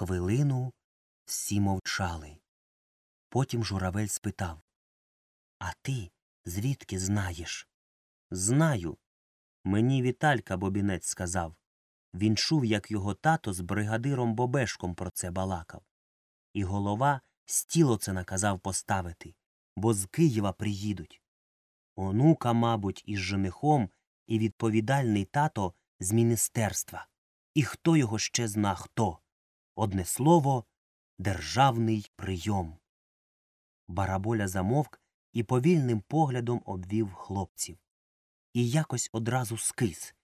Хвилину всі мовчали. Потім журавель спитав А ти звідки знаєш? Знаю. Мені Віталька Бобінець сказав. Він чув, як його тато з бригадиром Бобешком про це балакав. І голова стіло це наказав поставити, бо з Києва приїдуть. Онука, мабуть, із женихом і відповідальний тато з міністерства. І хто його ще зна хто? Одне слово державний прийом. Бараболя замовк і повільним поглядом обвів хлопців. І якось одразу скис.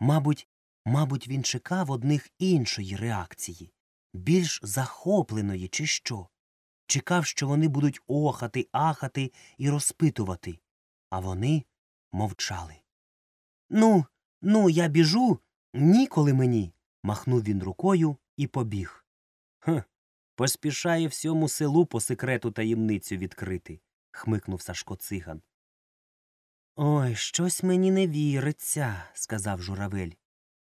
Мабуть, мабуть, він чекав одних іншої реакції, більш захопленої, чи що. Чекав, що вони будуть охати, ахати і розпитувати, а вони мовчали. Ну, ну, я біжу, ніколи мені. махнув він рукою і побіг. Хм, поспішає всьому селу по секрету таємницю відкрити, хмикнув Сашко циган. Ой, щось мені не віриться, сказав журавель.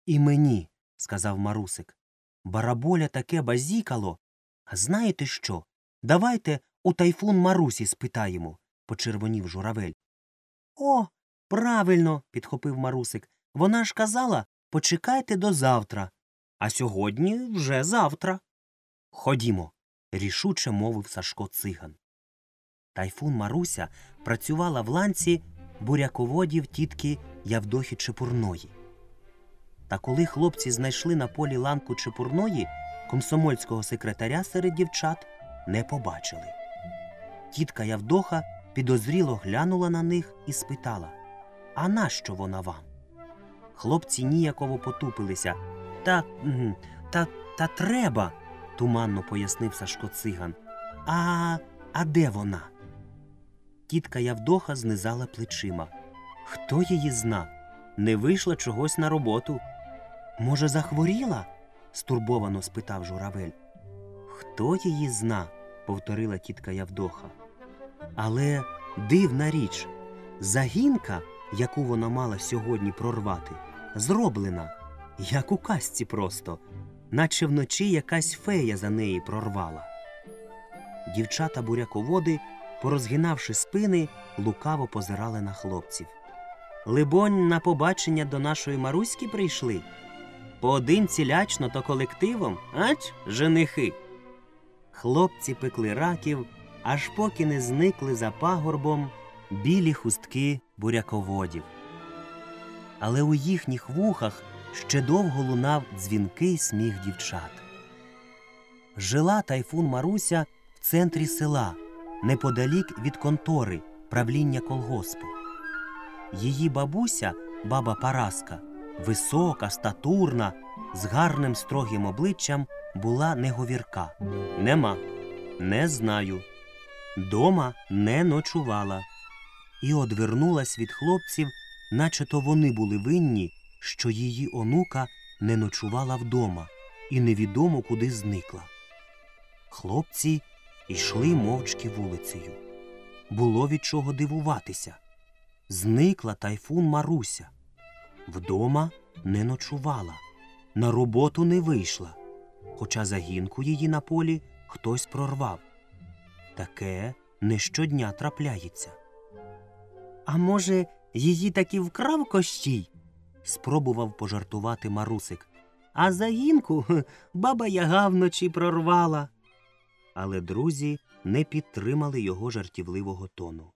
І мені, сказав марусик. Бараболя таке базікало. А знаєте що? Давайте у тайфун Марусі спитаємо, почервонів журавель. О, правильно, підхопив марусик. Вона ж казала почекайте до завтра. А сьогодні вже завтра. Ходімо, рішуче мовив Сашко циган. Тайфун Маруся працювала в ланці буряководів тітки Явдохи Чепурної. Та коли хлопці знайшли на полі ланку Чепурної, комсомольського секретаря серед дівчат не побачили. Тітка Явдоха підозріло глянула на них і спитала А нащо вона вам? Хлопці ніяково потупилися. Та, та, та треба, туманно пояснив Сашко циган. А, а де вона? Тітка Явдоха знизала плечима. Хто її зна? Не вийшла чогось на роботу. Може, захворіла? стурбовано спитав журавель. Хто її зна? повторила тітка Явдоха. Але дивна річ, загінка, яку вона мала сьогодні прорвати, зроблена, як у казці просто, наче вночі якась фея за неї прорвала. Дівчата буряководи, порозгинавши спини, лукаво позирали на хлопців. Либонь, на побачення до нашої Маруськи прийшли. Поодинці лячно, то колективом, ач, женихи. Хлопці пекли раків, аж поки не зникли за пагорбом білі хустки буряководів. Але у їхніх вухах ще довго лунав дзвінкий сміх дівчат. Жила тайфун Маруся в центрі села, неподалік від контори правління колгоспу. Її бабуся, баба Параска, висока, статурна, з гарним строгим обличчям, була неговірка. Нема, не знаю. Дома не ночувала. І одвернулась від хлопців, наче то вони були винні, що її онука не ночувала вдома і невідомо куди зникла. Хлопці йшли мовчки вулицею. Було від чого дивуватися. Зникла тайфун Маруся. Вдома не ночувала, на роботу не вийшла, хоча загінку її на полі хтось прорвав. Таке не щодня трапляється. А може, її таки вкрав кощій? Спробував пожартувати марусик. А загінку баба яга вночі прорвала. Але друзі не підтримали його жартівливого тону.